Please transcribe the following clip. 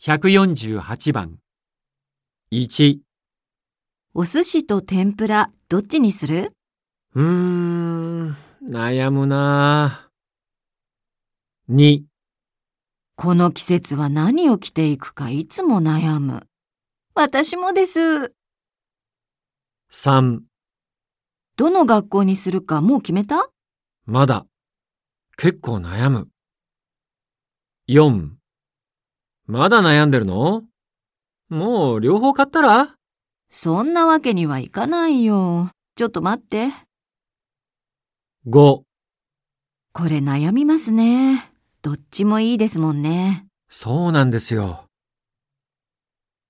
148番。1、お寿司と天ぷら、どっちにする？うーん、悩むなぁ。2、この季節は何を着ていくかいつも悩む。私もです。3、どの学校にするかもう決めた？まだ。結構悩む。4、まだ悩んでるの？もう両方買ったら？そんなわけにはいかないよ。ちょっと待って。?5、これ悩みますね。どっちもいいですもんね。そうなんですよ。